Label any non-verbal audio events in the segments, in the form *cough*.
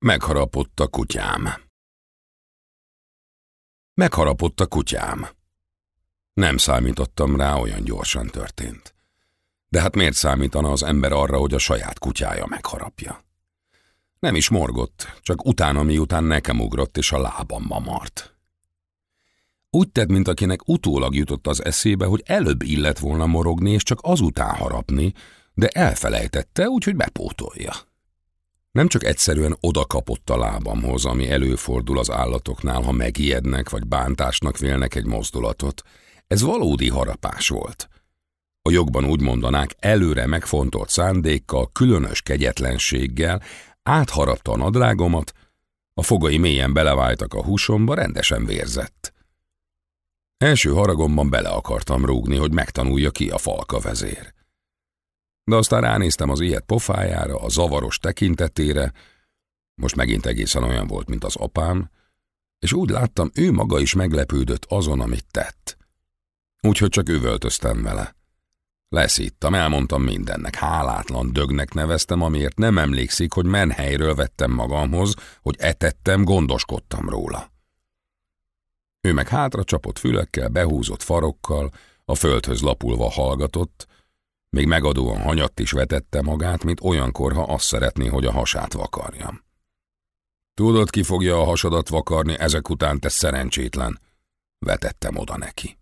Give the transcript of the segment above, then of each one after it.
Megharapott a kutyám. Megharapott a kutyám. Nem számítottam rá, olyan gyorsan történt. De hát miért számítana az ember arra, hogy a saját kutyája megharapja? Nem is morgott, csak utána miután nekem ugrott és a lábamba mart. Úgy tett, mint akinek utólag jutott az eszébe, hogy előbb illet volna morogni és csak azután harapni, de elfelejtette, úgyhogy bepótolja. Nem csak egyszerűen oda kapott a lábamhoz, ami előfordul az állatoknál, ha megijednek vagy bántásnak vélnek egy mozdulatot. Ez valódi harapás volt. A jogban úgy mondanák, előre megfontolt szándékkal, különös kegyetlenséggel, átharapta a nadrágomat, a fogai mélyen beleváltak a húsomba, rendesen vérzett. Első haragomban bele akartam rúgni, hogy megtanulja ki a falka vezér. De aztán ránéztem az ilyet pofájára, a zavaros tekintetére, most megint egészen olyan volt, mint az apám, és úgy láttam, ő maga is meglepődött azon, amit tett. Úgyhogy csak üvöltöztem vele. Leszíttam, elmondtam mindennek, hálátlan dögnek neveztem, amiért nem emlékszik, hogy menhelyről vettem magamhoz, hogy etettem, gondoskodtam róla. Ő meg hátra csapott fülekkel, behúzott farokkal, a földhöz lapulva hallgatott, még megadóan hanyatt is vetette magát, mint olyankor, ha azt szeretné, hogy a hasát vakarjam. Tudod, ki fogja a hasadat vakarni, ezek után te szerencsétlen, vetettem oda neki.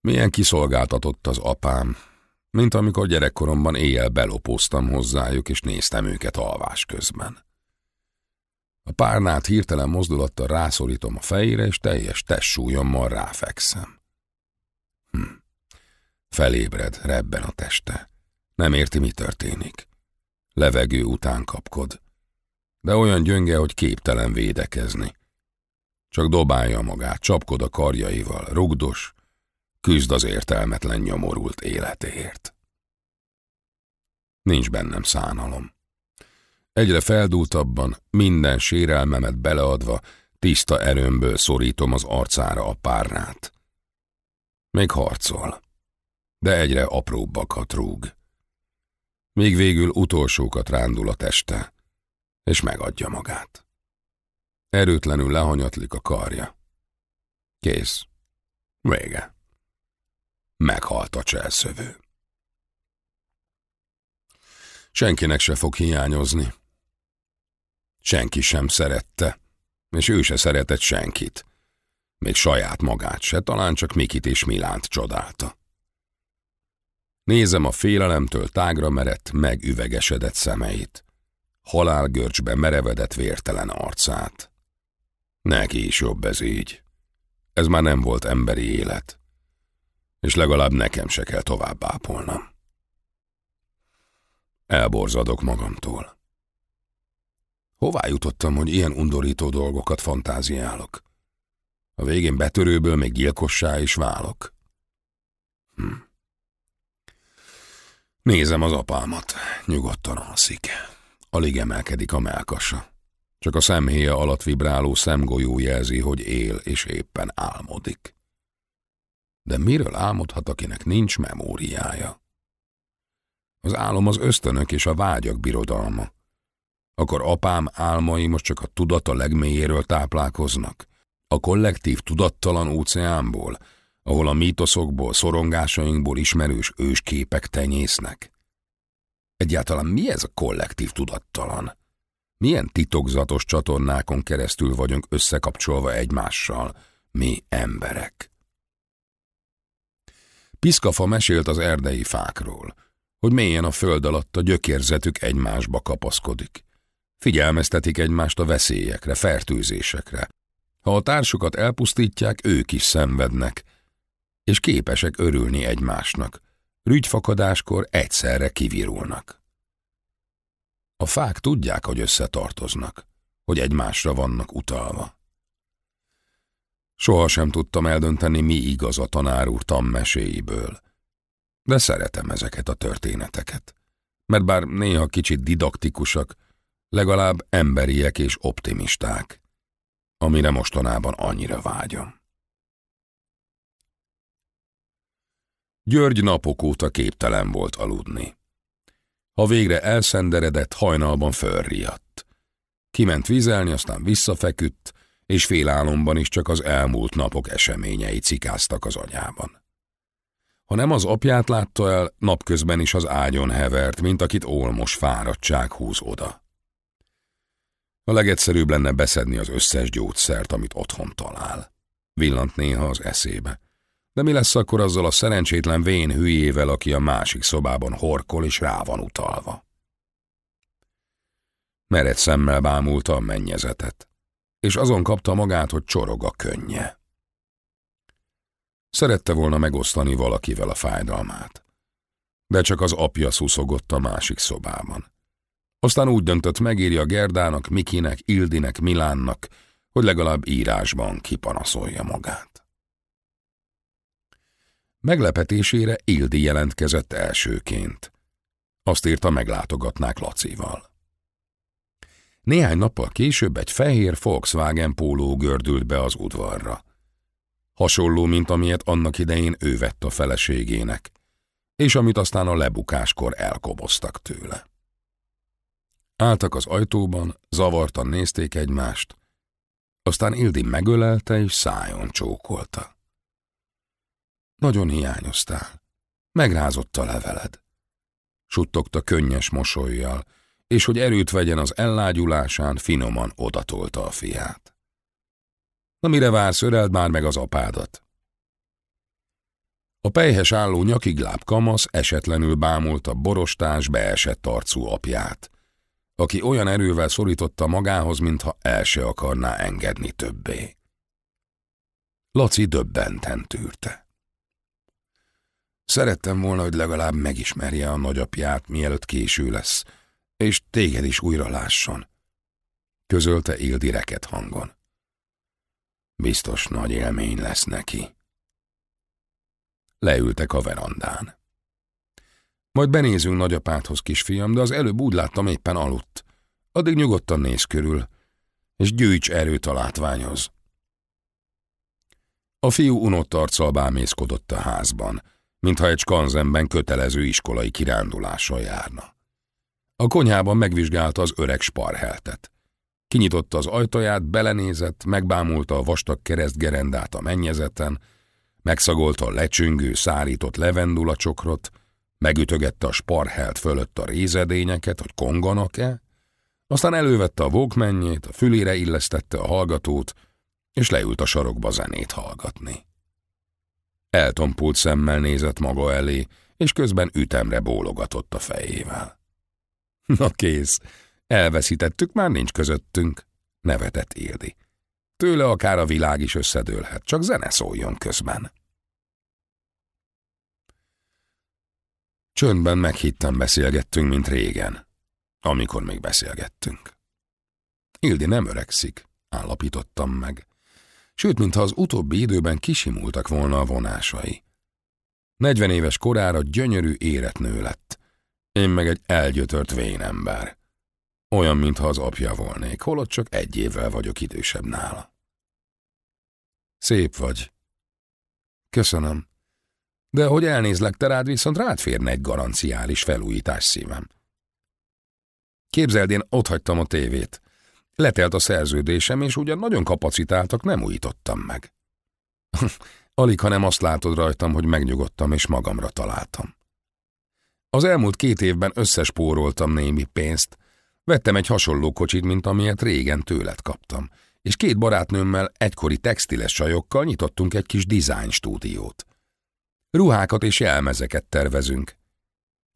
Milyen kiszolgáltatott az apám, mint amikor gyerekkoromban éjjel belopóztam hozzájuk, és néztem őket alvás közben. A párnát hirtelen mozdulattal rászorítom a fejére, és teljes testsúlyommal ráfekszem. Hm. Felébred, rebben a teste. Nem érti, mi történik. Levegő után kapkod. De olyan gyönge, hogy képtelen védekezni. Csak dobálja magát, csapkod a karjaival, rugdos, küzd az értelmetlen nyomorult életéért. Nincs bennem szánalom. Egyre feldúltabban, minden sérelmemet beleadva, tiszta erőmből szorítom az arcára a párnát. Még harcol, de egyre apróbbakat rúg. Még végül utolsókat rándul a teste, és megadja magát. Erőtlenül lehanyatlik a karja. Kész. Vége. Meghalt a cselszövő. Senkinek se fog hiányozni. Senki sem szerette, és ő se szeretett senkit. Még saját magát se, talán csak Mikit és Milánt csodálta. Nézem a félelemtől tágra merett, megüvegesedett szemeit. Halálgörcsbe merevedett vértelen arcát. Neki is jobb ez így. Ez már nem volt emberi élet. És legalább nekem se kell tovább ápolnom. Elborzadok magamtól. Hová jutottam, hogy ilyen undorító dolgokat fantáziálok? A végén betörőből még gyilkossá is válok. Hm. Nézem az apámat, nyugodtan alszik. Alig emelkedik a melkasa. Csak a szemhéja alatt vibráló szemgolyó jelzi, hogy él és éppen álmodik. De miről álmodhat, akinek nincs memóriája? Az álom az ösztönök és a vágyak birodalma. Akkor apám álmai most csak a tudata legmélyéről táplálkoznak? A kollektív tudattalan óceánból, ahol a mítoszokból, szorongásainkból ismerős ősképek tenyésznek? Egyáltalán mi ez a kollektív tudattalan? Milyen titokzatos csatornákon keresztül vagyunk összekapcsolva egymással, mi emberek? Piszkafa mesélt az erdei fákról, hogy mélyen a föld alatt a gyökérzetük egymásba kapaszkodik. Figyelmeztetik egymást a veszélyekre, fertőzésekre. Ha a társukat elpusztítják, ők is szenvednek, és képesek örülni egymásnak. Rügyfakadáskor egyszerre kivirulnak. A fák tudják, hogy összetartoznak, hogy egymásra vannak utalva. Soha sem tudtam eldönteni, mi igaz a tanár úr tanmeséiből, de szeretem ezeket a történeteket, mert bár néha kicsit didaktikusak, legalább emberiek és optimisták, amire mostanában annyira vágyom. György napok óta képtelen volt aludni. Ha végre elszenderedett, hajnalban fölriadt. Kiment vizelni, aztán visszafeküdt, és félálomban is csak az elmúlt napok eseményei cikáztak az agyában. Ha nem az apját látta el, napközben is az ágyon hevert, mint akit olmos fáradtság húz oda. A legegyszerűbb lenne beszedni az összes gyógyszert, amit otthon talál. Villant néha az eszébe. De mi lesz akkor azzal a szerencsétlen vén hülyével, aki a másik szobában horkol és rá van utalva? Mered szemmel bámulta a mennyezetet, és azon kapta magát, hogy csorog a könnye. Szerette volna megosztani valakivel a fájdalmát. De csak az apja szuszogott a másik szobában. Aztán úgy döntött megírja Gerdának, Mikinek, Ildinek, Milánnak, hogy legalább írásban kipanaszolja magát. Meglepetésére Ildi jelentkezett elsőként. Azt írta, meglátogatnák Lacival. Néhány nappal később egy fehér Volkswagen póló gördült be az udvarra. Hasonló, mint amilyet annak idején ő vett a feleségének, és amit aztán a lebukáskor elkoboztak tőle. Álltak az ajtóban, zavartan nézték egymást, aztán Ildi megölelte és szájon csókolta. Nagyon hiányoztál. Megrázott a leveled. Suttogta könnyes mosolyjal, és hogy erőt vegyen az ellágyulásán, finoman odatolta a fiát. Na mire vársz, öreld már meg az apádat? A pejhes álló nyakigláb kamasz esetlenül bámulta borostás, beesett arcú apját, aki olyan erővel szorította magához, mintha el se akarná engedni többé. Laci döbbenten tűrte. Szerettem volna, hogy legalább megismerje a nagyapját, mielőtt késő lesz, és téged is újra lásson, közölte Ildi reket hangon. Biztos nagy élmény lesz neki. Leültek a verandán. Majd benézünk nagyapádhoz, kisfiam, de az előbb úgy láttam éppen aludt. Addig nyugodtan néz körül, és gyűjts erőt a látványhoz. A fiú unott arccal bámészkodott a házban, mintha egy skanzenben kötelező iskolai kirándulással járna. A konyhában megvizsgálta az öreg sparheltet. Kinyitotta az ajtaját, belenézett, megbámulta a vastag keresztgerendát a mennyezeten, megszagolta a lecsüngő, szárított levendula csokrot, megütögette a sparhelt fölött a rézedényeket, hogy konganak-e, aztán elővette a vókmennyét, a fülére illesztette a hallgatót, és leült a sarokba zenét hallgatni. Eltompult szemmel nézett maga elé, és közben ütemre bólogatott a fejével. *laughs* Na kész, elveszítettük, már nincs közöttünk, nevetett Ildi. Tőle akár a világ is összedőlhet, csak zene szóljon közben. Csöndben meghittem beszélgettünk, mint régen, amikor még beszélgettünk. Ildi nem öregszik, állapítottam meg. Sőt, mintha az utóbbi időben kisimultak volna a vonásai. Negyven éves korára gyönyörű éretnő lett. Én meg egy elgyötört vénember. Olyan, mintha az apja volnék, holott csak egy évvel vagyok idősebb nála. Szép vagy. Köszönöm. De hogy elnézlek te rád, viszont rád férne egy garanciális felújítás szívem. Képzeld, én hagytam a tévét. Letelt a szerződésem, és ugyan nagyon kapacitáltak, nem újítottam meg. *laughs* Alig, ha nem azt látod rajtam, hogy megnyugodtam és magamra találtam. Az elmúlt két évben összespóroltam némi pénzt, vettem egy hasonló kocsit, mint amilyet régen tőled kaptam, és két barátnőmmel egykori textiles sajokkal nyitottunk egy kis design stúdiót. Ruhákat és jelmezeket tervezünk.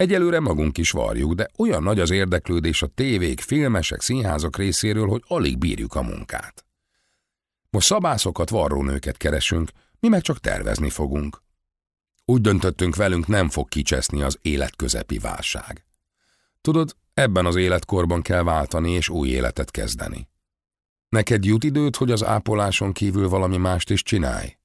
Egyelőre magunk is varjuk, de olyan nagy az érdeklődés a tévék, filmesek, színházak részéről, hogy alig bírjuk a munkát. Most szabászokat, varrónőket keresünk, mi meg csak tervezni fogunk. Úgy döntöttünk velünk, nem fog kicseszni az életközepi válság. Tudod, ebben az életkorban kell váltani és új életet kezdeni. Neked jut időt, hogy az ápoláson kívül valami mást is csinálj?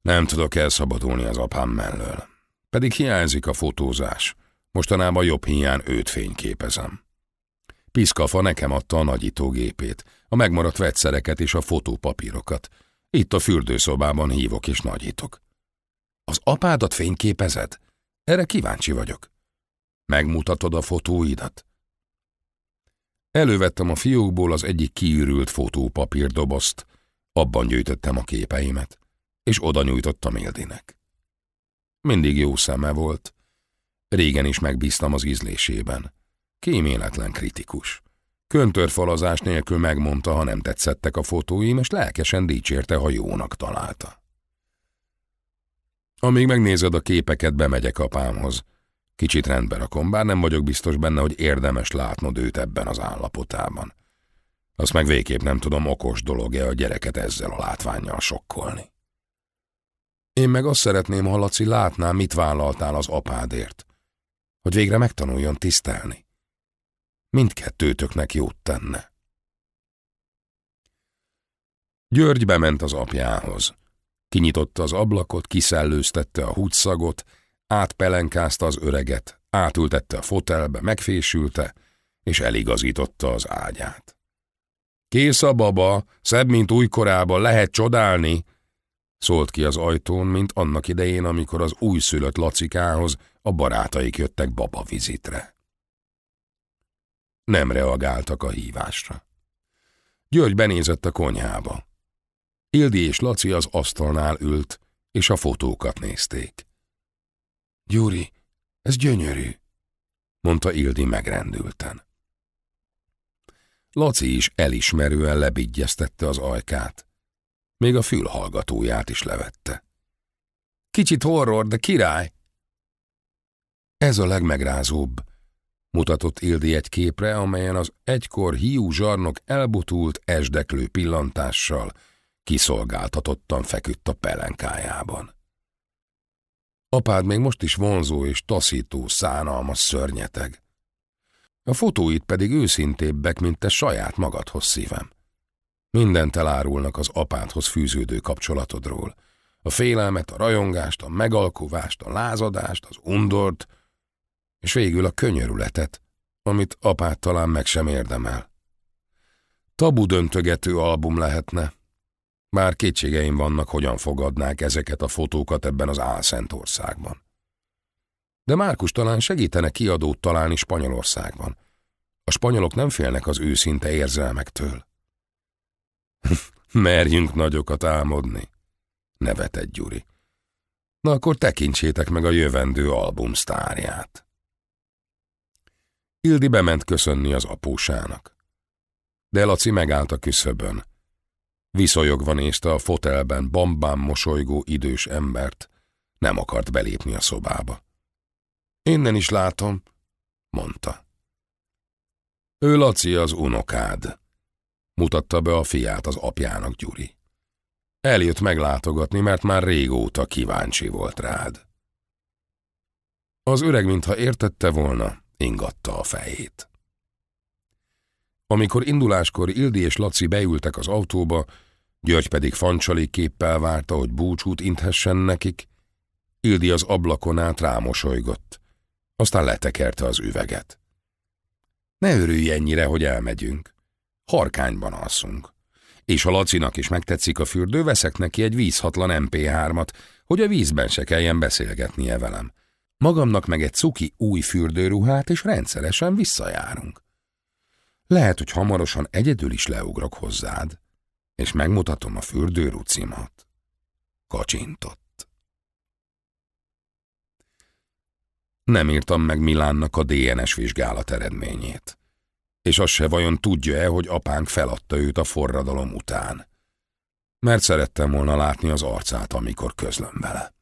Nem tudok elszabadulni az apám mellől. Pedig hiányzik a fotózás. Mostanában jobb hiány őt fényképezem. Piszkafa nekem adta a nagyítógépét, a megmaradt vegyszereket és a fotópapírokat. Itt a fürdőszobában hívok és nagyítok. Az apádat fényképezed? Erre kíváncsi vagyok. Megmutatod a fotóidat? Elővettem a fiókból az egyik kiürült fotópapírdobozt, abban gyűjtöttem a képeimet, és oda nyújtottam Ildinek. Mindig jó szeme volt. Régen is megbíztam az ízlésében. Kíméletlen kritikus. Köntörfalazás nélkül megmondta, ha nem tetszettek a fotóim, és lelkesen dicsérte, ha jónak találta. Amíg megnézed a képeket, bemegyek apámhoz. Kicsit rendbe rakom, bár nem vagyok biztos benne, hogy érdemes látnod őt ebben az állapotában. Azt meg végképp nem tudom, okos dolog-e a gyereket ezzel a látványjal sokkolni. Én meg azt szeretném, ha Laci látná, mit vállaltál az apádért. Hogy végre megtanuljon tisztelni. Mindkettőtöknek jót tenne. György bement az apjához. Kinyitotta az ablakot, kiszellőztette a húgyszagot, átpelenkázta az öreget, átültette a fotelbe, megfésülte, és eligazította az ágyát. Kész a baba, szebb, mint újkorában, lehet csodálni, szólt ki az ajtón, mint annak idején, amikor az újszülött Lacikához a barátaik jöttek baba vizitre. Nem reagáltak a hívásra. György benézett a konyhába. Ildi és Laci az asztalnál ült, és a fotókat nézték. Gyuri, ez gyönyörű, mondta Ildi megrendülten. Laci is elismerően lebigyeztette az ajkát. Még a fülhallgatóját is levette. Kicsit horror, de király! Ez a legmegrázóbb, mutatott Ildi egy képre, amelyen az egykor hiú zsarnok elbutult, esdeklő pillantással kiszolgáltatottan feküdt a pelenkájában. Apád még most is vonzó és taszító, szánalmas szörnyeteg. A fotóit pedig őszintébbek, mint te saját magadhoz szívem. Mindent elárulnak az apádhoz fűződő kapcsolatodról. A félelmet, a rajongást, a megalkovást, a lázadást, az undort, és végül a könyörületet, amit apád talán meg sem érdemel. Tabu döntögető album lehetne, bár kétségeim vannak, hogyan fogadnák ezeket a fotókat ebben az álszent országban. De Márkus talán segítene kiadót találni Spanyolországban. A spanyolok nem félnek az őszinte érzelmektől. *laughs* Merjünk nagyokat álmodni, nevetett Gyuri. Na akkor tekintsétek meg a jövendő album sztárját. Ildi bement köszönni az apósának. De Laci megállt a küszöbön. Viszonyogva nézte a fotelben bambám mosolygó idős embert. Nem akart belépni a szobába. Innen is látom, mondta. Ő Laci az unokád, mutatta be a fiát az apjának Gyuri. Eljött meglátogatni, mert már régóta kíváncsi volt rád. Az öreg, mintha értette volna, ingatta a fejét. Amikor induláskor Ildi és Laci beültek az autóba, György pedig fancsali képpel várta, hogy búcsút inthessen nekik, Ildi az ablakon át rámosolygott, aztán letekerte az üveget. Ne örülj ennyire, hogy elmegyünk. Harkányban alszunk. És ha Lacinak is megtetszik a fürdő, veszek neki egy vízhatlan MP3-at, hogy a vízben se kelljen beszélgetnie velem. Magamnak meg egy cuki új fürdőruhát, és rendszeresen visszajárunk. Lehet, hogy hamarosan egyedül is leugrok hozzád, és megmutatom a fürdőrucimat. Kacsintott. Nem írtam meg Milánnak a DNS vizsgálat eredményét. És az se vajon tudja-e, hogy apánk feladta őt a forradalom után. Mert szerettem volna látni az arcát, amikor közlöm vele.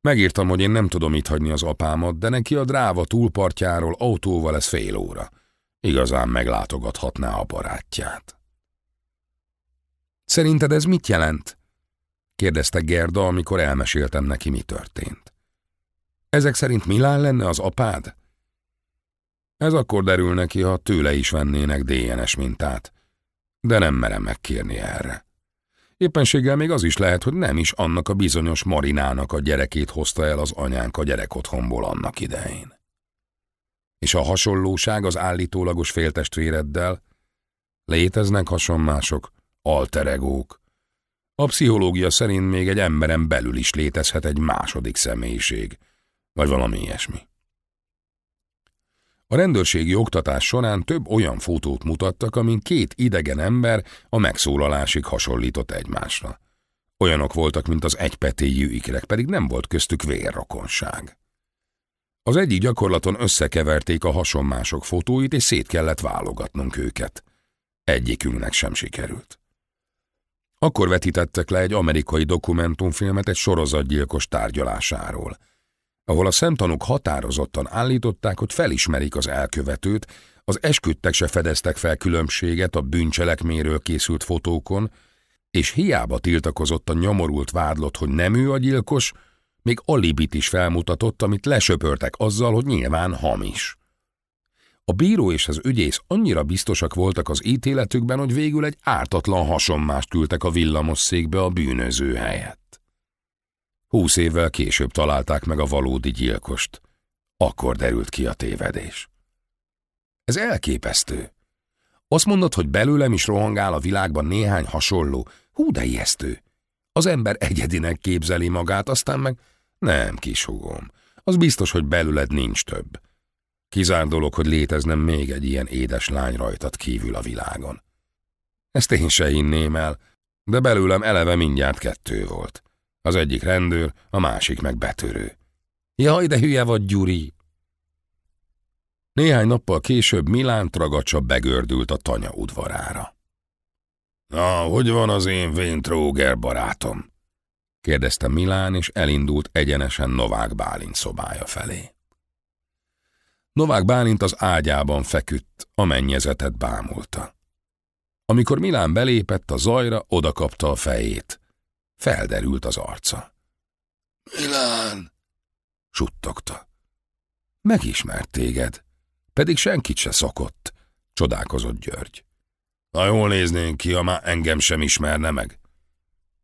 Megírtam, hogy én nem tudom itt hagyni az apámat, de neki a dráva túlpartjáról autóval ez fél óra. Igazán meglátogathatná a barátját. Szerinted ez mit jelent? kérdezte Gerda, amikor elmeséltem neki, mi történt. Ezek szerint Milán lenne az apád? Ez akkor derül neki, ha tőle is vennének DNS mintát, de nem merem megkérni erre. Éppenséggel még az is lehet, hogy nem is annak a bizonyos Marinának a gyerekét hozta el az anyánk a gyerek otthonból annak idején. És a hasonlóság az állítólagos féltestvéreddel? Léteznek hasonmások, alteregók. A pszichológia szerint még egy emberen belül is létezhet egy második személyiség, vagy valami ilyesmi. A rendőrségi oktatás során több olyan fotót mutattak, amin két idegen ember a megszólalásig hasonlított egymásra. Olyanok voltak, mint az egypetéjű ikrek, pedig nem volt köztük vérrokonság. Az egyik gyakorlaton összekeverték a hasonmások fotóit, és szét kellett válogatnunk őket. Egyikünknek sem sikerült. Akkor vetítettek le egy amerikai dokumentumfilmet egy sorozatgyilkos tárgyalásáról, ahol a szemtanúk határozottan állították, hogy felismerik az elkövetőt, az esküdtek se fedeztek fel különbséget a bűncselekméről készült fotókon, és hiába tiltakozott a nyomorult vádlott, hogy nem ő a gyilkos, még alibit is felmutatott, amit lesöpörtek azzal, hogy nyilván hamis. A bíró és az ügyész annyira biztosak voltak az ítéletükben, hogy végül egy ártatlan hasonmást küldtek a villamosszékbe a bűnöző helyett. Húsz évvel később találták meg a valódi gyilkost. Akkor derült ki a tévedés. Ez elképesztő. Azt mondod, hogy belőlem is rohangál a világban néhány hasonló, hú de ijesztő. Az ember egyedinek képzeli magát, aztán meg nem, kisugom. Az biztos, hogy belőled nincs több. Kizár dolog, hogy létezne még egy ilyen édes lány rajtad kívül a világon. Ezt én se hinném el, de belőlem eleve mindjárt kettő volt. Az egyik rendőr, a másik meg betörő. Jaj, de hülye vagy, Gyuri! Néhány nappal később Milán tragacsa begördült a tanya udvarára. Na, hogy van az én vén tróger barátom? kérdezte Milán, és elindult egyenesen Novák Bálint szobája felé. Novák Bálint az ágyában feküdt, a mennyezetet bámulta. Amikor Milán belépett a zajra, odakapta a fejét. Felderült az arca. Milán! suttogta. Megismert téged, pedig senkit se szokott, csodálkozott György. Na jól néznénk ki, ha már engem sem ismerne meg.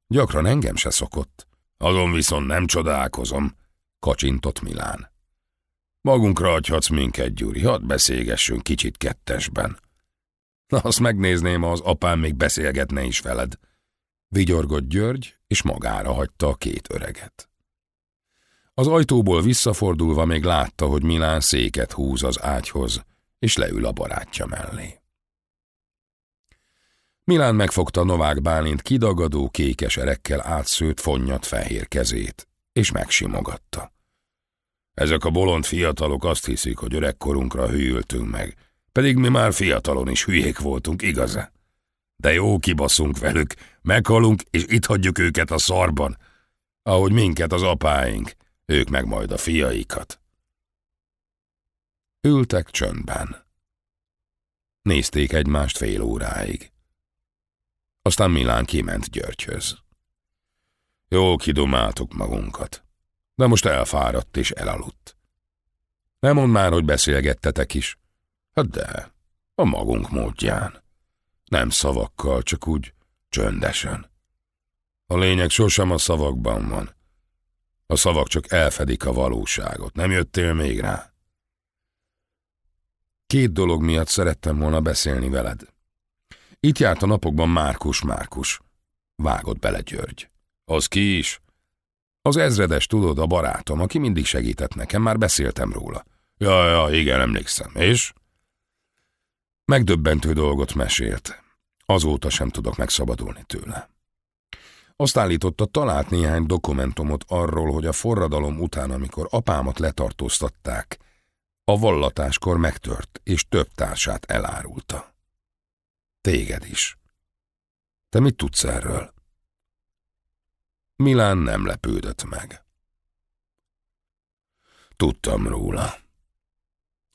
Gyakran engem se szokott. Azon viszont nem csodálkozom, kacsintott Milán. Magunkra adhatsz minket, Gyuri, hadd beszélgessünk kicsit kettesben. Na, azt megnézném, az apám még beszélgetne is veled. Vigyorgott György, és magára hagyta a két öreget. Az ajtóból visszafordulva még látta, hogy Milán széket húz az ágyhoz, és leül a barátja mellé. Milán megfogta Novák Bálint kidagadó kékes erekkel átszőtt fonnyat fehér kezét, és megsimogatta. Ezek a bolond fiatalok azt hiszik, hogy öregkorunkra hűltünk meg, pedig mi már fiatalon is hülyék voltunk, igaz-e? De jó kibaszunk velük, meghalunk, és itt hagyjuk őket a szarban, ahogy minket az apáink, ők meg majd a fiaikat. Ültek csöndben. Nézték egymást fél óráig. Aztán Milán kiment Györgyhöz. Jól kidomáltuk magunkat, de most elfáradt és elaludt. Nem mond már, hogy beszélgettetek is. Hát de, a magunk módján. Nem szavakkal, csak úgy csöndesen. A lényeg sosem a szavakban van. A szavak csak elfedik a valóságot. Nem jöttél még rá? Két dolog miatt szerettem volna beszélni veled. Itt járt a napokban Márkus Márkus. Vágott bele György. Az ki is? Az ezredes, tudod, a barátom, aki mindig segített nekem, már beszéltem róla. Ja, ja, igen, emlékszem. És? Megdöbbentő dolgot mesélt. Azóta sem tudok megszabadulni tőle. Azt állította, talált néhány dokumentumot arról, hogy a forradalom után, amikor apámat letartóztatták, a vallatáskor megtört, és több társát elárulta. Téged is. Te mit tudsz erről? Milán nem lepődött meg. Tudtam róla.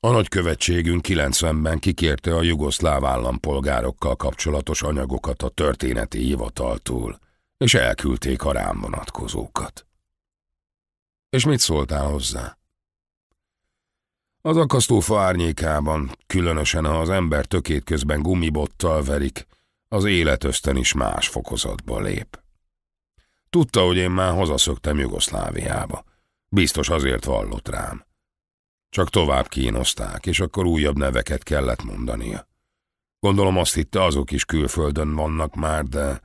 A nagykövetségünk 90-ben kikérte a jugoszláv állampolgárokkal kapcsolatos anyagokat a történeti hivataltól, és elküldték a rám vonatkozókat. És mit szóltál hozzá? Az akasztófa árnyékában, különösen ha az ember tökét közben gumibottal verik, az életösztön is más fokozatba lép. Tudta, hogy én már hazaszöktem Jugoszláviába. Biztos azért vallott rám. Csak tovább kínozták, és akkor újabb neveket kellett mondania. Gondolom azt hitte, azok is külföldön vannak már, de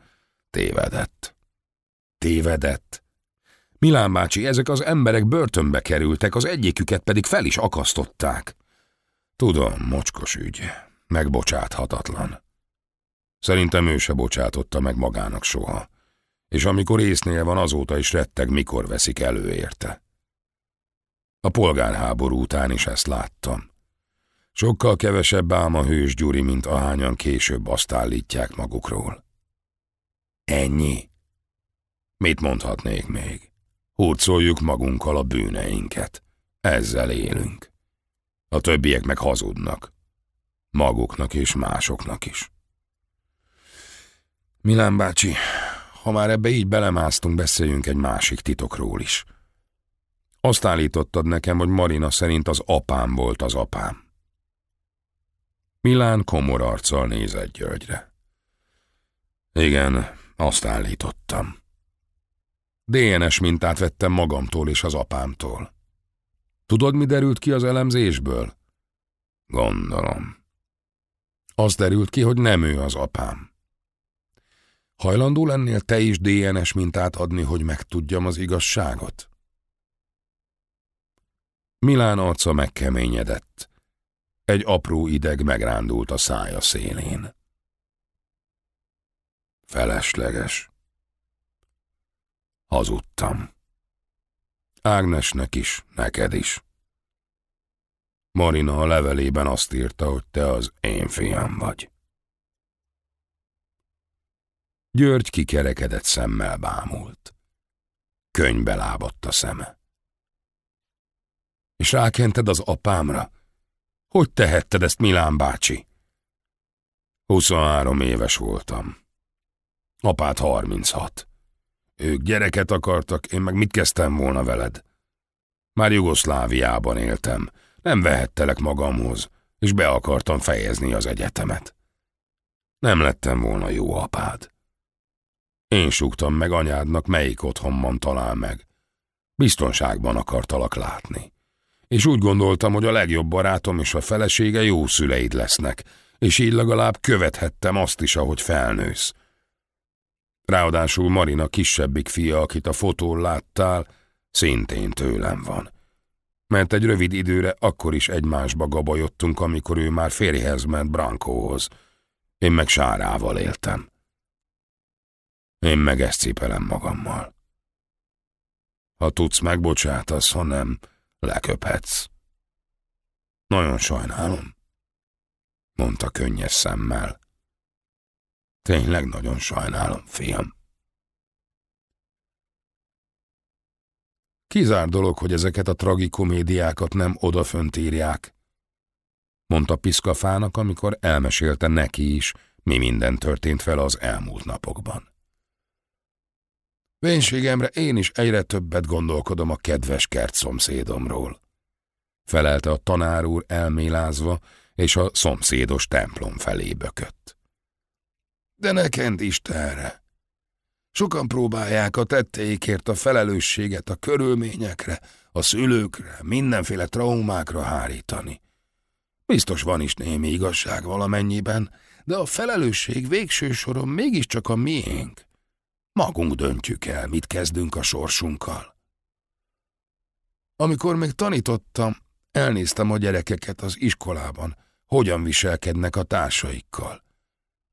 tévedett. Tévedett. Milán bácsi, ezek az emberek börtönbe kerültek, az egyiküket pedig fel is akasztották. Tudom, mocskos ügy, megbocsáthatatlan. Szerintem ő se bocsátotta meg magának soha, és amikor észnél van, azóta is retteg, mikor veszik elő érte. A polgárháború után is ezt láttam. Sokkal kevesebb ám a hős Gyuri, mint ahányan később azt állítják magukról. Ennyi? Mit mondhatnék még? Hurcoljuk magunkkal a bűneinket. Ezzel élünk. A többiek meg hazudnak. Maguknak és másoknak is. Milán bácsi, ha már ebbe így belemásztunk, beszéljünk egy másik titokról is. Azt állítottad nekem, hogy Marina szerint az apám volt az apám. Milán komor arccal nézett Györgyre. Igen, azt állítottam. DNS mintát vettem magamtól és az apámtól. Tudod, mi derült ki az elemzésből? Gondolom. Az derült ki, hogy nem ő az apám. Hajlandó lennél te is DNS mintát adni, hogy megtudjam az igazságot? Milán arca megkeményedett. Egy apró ideg megrándult a szája szélén. Felesleges. Hazudtam. Ágnesnek is, neked is. Marina a levelében azt írta, hogy te az én fiam vagy. György kikerekedett szemmel bámult. Könybe lábadt a szeme. És rákented az apámra? Hogy tehetted ezt, Milán bácsi? 23 éves voltam. Apát 36. Ők gyereket akartak, én meg mit kezdtem volna veled? Már Jugoszláviában éltem, nem vehettelek magamhoz, és be akartam fejezni az egyetemet. Nem lettem volna jó apád. Én súgtam meg anyádnak, melyik otthonban talál meg. Biztonságban akartalak látni. És úgy gondoltam, hogy a legjobb barátom és a felesége jó szüleid lesznek, és így legalább követhettem azt is, ahogy felnősz. Ráadásul Marina kisebbik fia, akit a fotón láttál, szintén tőlem van. Mert egy rövid időre akkor is egymásba gabajottunk, amikor ő már férjhez ment Brankóhoz. Én meg Sárával éltem. Én meg ezt cipelem magammal. Ha tudsz, megbocsátasz, ha nem, leköphetsz. Nagyon sajnálom, mondta könnyes szemmel. Tényleg nagyon sajnálom, fiam. Kizár dolog, hogy ezeket a tragikomédiákat nem odafönt írják, mondta Piszkafának, amikor elmesélte neki is, mi minden történt fel az elmúlt napokban. Vénségemre én is egyre többet gondolkodom a kedves kert szomszédomról. Felelte a tanár úr elmélázva, és a szomszédos templom felé bökött. De ne kent Istenre! Sokan próbálják a tetteikért a felelősséget a körülményekre, a szülőkre, mindenféle traumákra hárítani. Biztos van is némi igazság valamennyiben, de a felelősség végső soron mégiscsak a miénk. Magunk döntjük el, mit kezdünk a sorsunkkal. Amikor még tanítottam, elnéztem a gyerekeket az iskolában, hogyan viselkednek a társaikkal.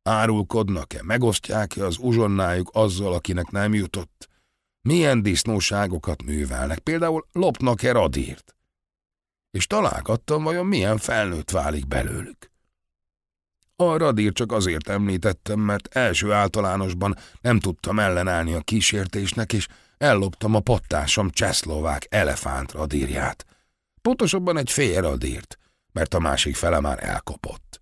Árulkodnak-e, megosztják-e az uzsonnájuk azzal, akinek nem jutott? Milyen disznóságokat művelnek, például lopnak-e radírt? És találgattam, vajon milyen felnőtt válik belőlük. A radír csak azért említettem, mert első általánosban nem tudtam ellenállni a kísértésnek, és elloptam a pattásom csehszlovák elefánt radírját. Pontosabban egy fél radírt, mert a másik fele már elkopott.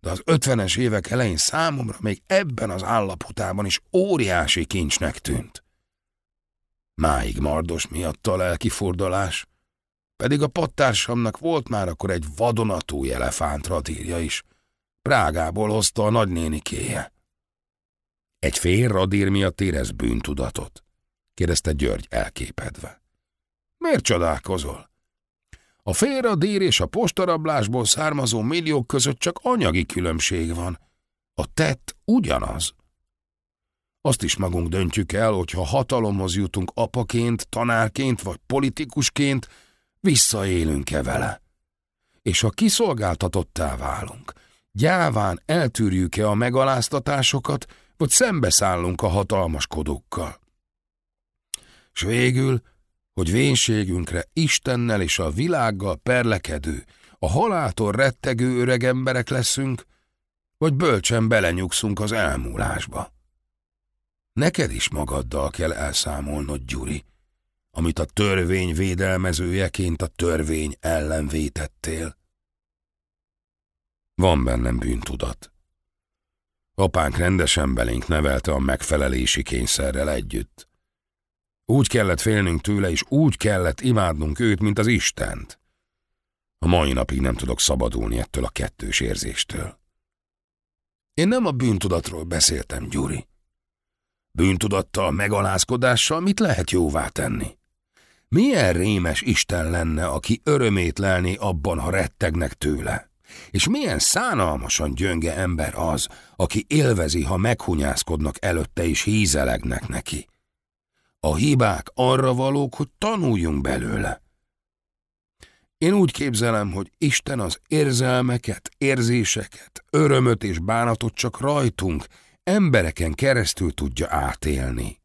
De az ötvenes évek elején számomra még ebben az állapotában is óriási kincsnek tűnt. Máig mardos miatt a lelkifordulás, pedig a pattársamnak volt már akkor egy vadonatú elefánt radírja is, Prágából hozta a nagynénikéje. Egy fél radír miatt érez bűntudatot? kérdezte György elképedve. Miért csodálkozol? A félradír és a postarablásból származó milliók között csak anyagi különbség van. A tett ugyanaz. Azt is magunk döntjük el, hogy ha hatalomhoz jutunk apaként, tanárként vagy politikusként, visszaélünk-e vele és ha kiszolgáltatottá válunk, gyáván eltűrjük-e a megaláztatásokat, vagy szembeszállunk a hatalmaskodókkal. S végül, hogy vénségünkre Istennel és a világgal perlekedő, a haláltól rettegő öreg emberek leszünk, vagy bölcsen belenyugszunk az elmúlásba. Neked is magaddal kell elszámolnod, Gyuri, amit a törvény védelmezőjeként a törvény ellen vétettél. Van bennem bűntudat. Apánk rendesen belénk nevelte a megfelelési kényszerrel együtt. Úgy kellett félnünk tőle, és úgy kellett imádnunk őt, mint az Istent. A mai napig nem tudok szabadulni ettől a kettős érzéstől. Én nem a bűntudatról beszéltem, Gyuri. Bűntudattal, megalázkodással mit lehet jóvá tenni? Milyen rémes Isten lenne, aki örömét lelné abban, ha rettegnek tőle? És milyen szánalmasan gyönge ember az, aki élvezi, ha meghunyászkodnak előtte és hízelegnek neki. A hibák arra valók, hogy tanuljunk belőle. Én úgy képzelem, hogy Isten az érzelmeket, érzéseket, örömöt és bánatot csak rajtunk, embereken keresztül tudja átélni.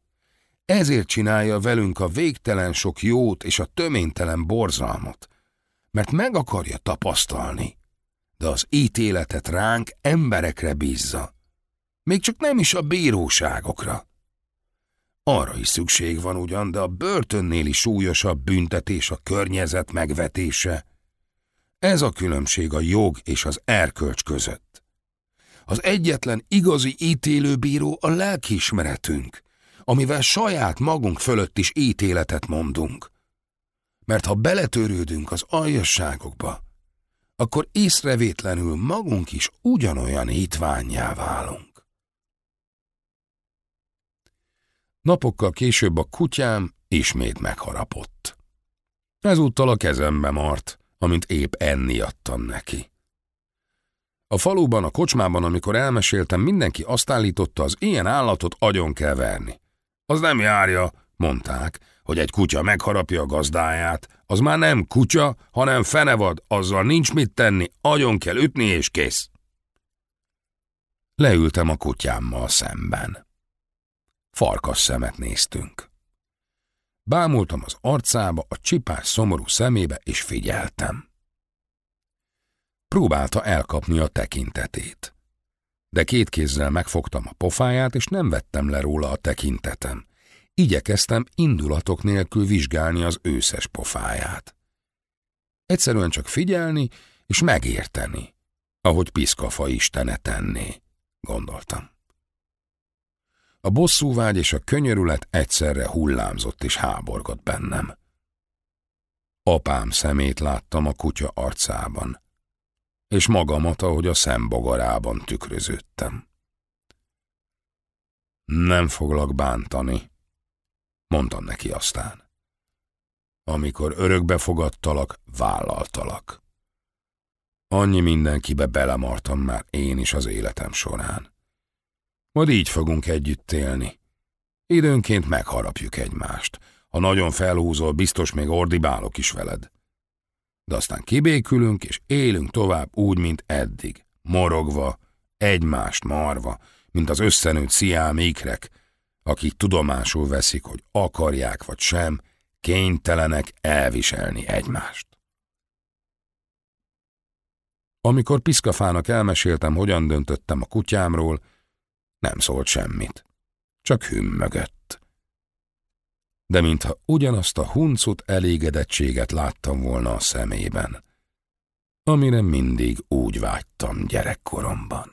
Ezért csinálja velünk a végtelen sok jót és a töménytelen borzalmat, mert meg akarja tapasztalni, de az ítéletet ránk emberekre bízza. Még csak nem is a bíróságokra. Arra is szükség van ugyan, de a börtönnél is súlyosabb büntetés a környezet megvetése. Ez a különbség a jog és az erkölcs között. Az egyetlen igazi ítélőbíró a lelkiismeretünk, amivel saját magunk fölött is ítéletet mondunk. Mert ha beletörődünk az aljasságokba, akkor észrevétlenül magunk is ugyanolyan hitványjá válunk. Napokkal később a kutyám ismét megharapott. Ezúttal a kezembe mart, amint épp enni adtam neki. A faluban, a kocsmában, amikor elmeséltem, mindenki azt állította, az ilyen állatot agyon kell verni. Az nem járja, mondták, hogy egy kutya megharapja a gazdáját, az már nem kutya, hanem fenevad, azzal nincs mit tenni, agyon kell ütni és kész. Leültem a kutyámmal szemben. Farkas szemet néztünk. Bámultam az arcába, a csipás szomorú szemébe, és figyeltem. Próbálta elkapni a tekintetét. De két kézzel megfogtam a pofáját, és nem vettem le róla a tekintetem. Igyekeztem indulatok nélkül vizsgálni az őszes pofáját. Egyszerűen csak figyelni és megérteni, ahogy piszkafa istene tenné, gondoltam. A bosszúvágy és a könyörület egyszerre hullámzott és háborgott bennem. Apám szemét láttam a kutya arcában, és magamat, ahogy a szembogarában tükröződtem. Nem foglak bántani, mondtam neki aztán. Amikor örökbe fogadtalak, vállaltalak. Annyi mindenkibe belemartam már én is az életem során. Majd így fogunk együtt élni. Időnként megharapjuk egymást. Ha nagyon felhúzol, biztos még ordibálok is veled. De aztán kibékülünk, és élünk tovább úgy, mint eddig. Morogva, egymást marva, mint az összenőtt sziám ikrek, akik tudomásul veszik, hogy akarják vagy sem, kénytelenek elviselni egymást. Amikor Piszkafának elmeséltem, hogyan döntöttem a kutyámról, nem szólt semmit, csak hümmögött. De mintha ugyanazt a huncut elégedettséget láttam volna a szemében, amire mindig úgy vágytam gyerekkoromban.